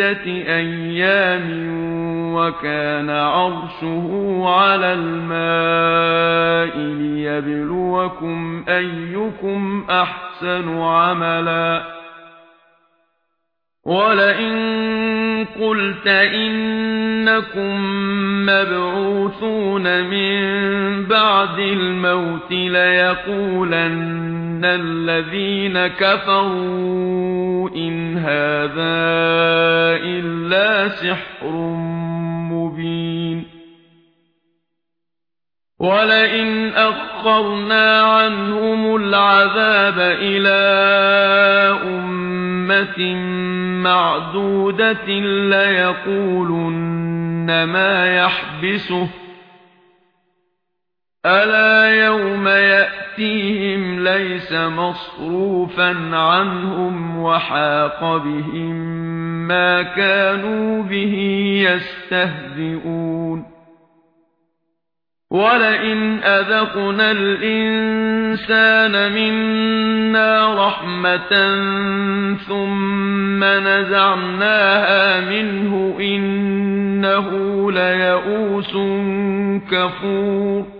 سِتَّةِ أَيَّامٍ وَكَانَ عَرْشُهُ عَلَى الْمَاءِ لِيَبْلُوَكُمْ أَيُّكُمْ أَحْسَنُ عَمَلًا. وَلَئِن قُلْتَ إِنَّكُمْ مَبْعُوثُونَ مِنْ بَعْدِ الْمَوْتِ لَيَقُولَنَّ الَّذِينَ كَفَرُوا إِنْ هَذَا سحر مبين ولئن أخرنا عنهم العذاب إلى أمة معدودة ليقولن ما يحبسه۔ ألا يوم يأتيهم ليس مصروفا عنهم وحاق بهم مما كانوا به يستهزئون. ولئن أذقنا الإنسان منا رحمة ثم نزعناها منه إنه ليئوس كفور.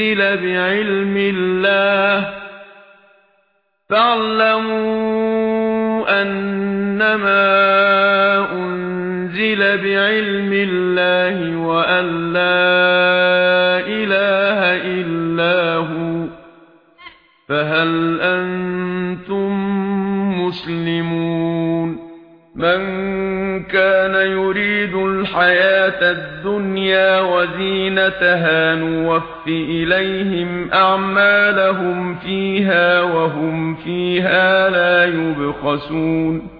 أنزل بعلم الله. فاعلموا أنما أنزل بعلم الله وأن لا إله إلا هو. فهل أنتم مسلمون؟ من كان يريد الحياة الدنيا وزينتها نوفي إليهم أعمالهم فيها وهم فيها لا يبخسون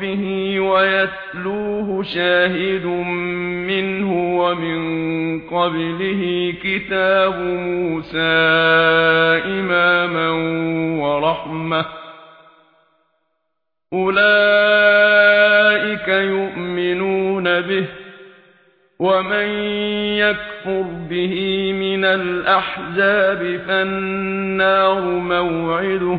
رَبِّهِ وَيَتْلُوهُ شَاهِدٌ مِنْهُ وَمِنْ قَبْلِهِ كِتَابُ مُوسَى إِمَامًا وَرَحْمَةً أُولَئِكَ يُؤْمِنُونَ بِهِ وَمَن يَكْفُرْ بِهِ مِنَ الْأَحْزَابِ فَالنَّارُ مَوْعِدُهُ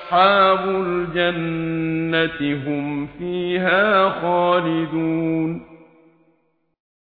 أصحاب الجنة هم فيها خالدون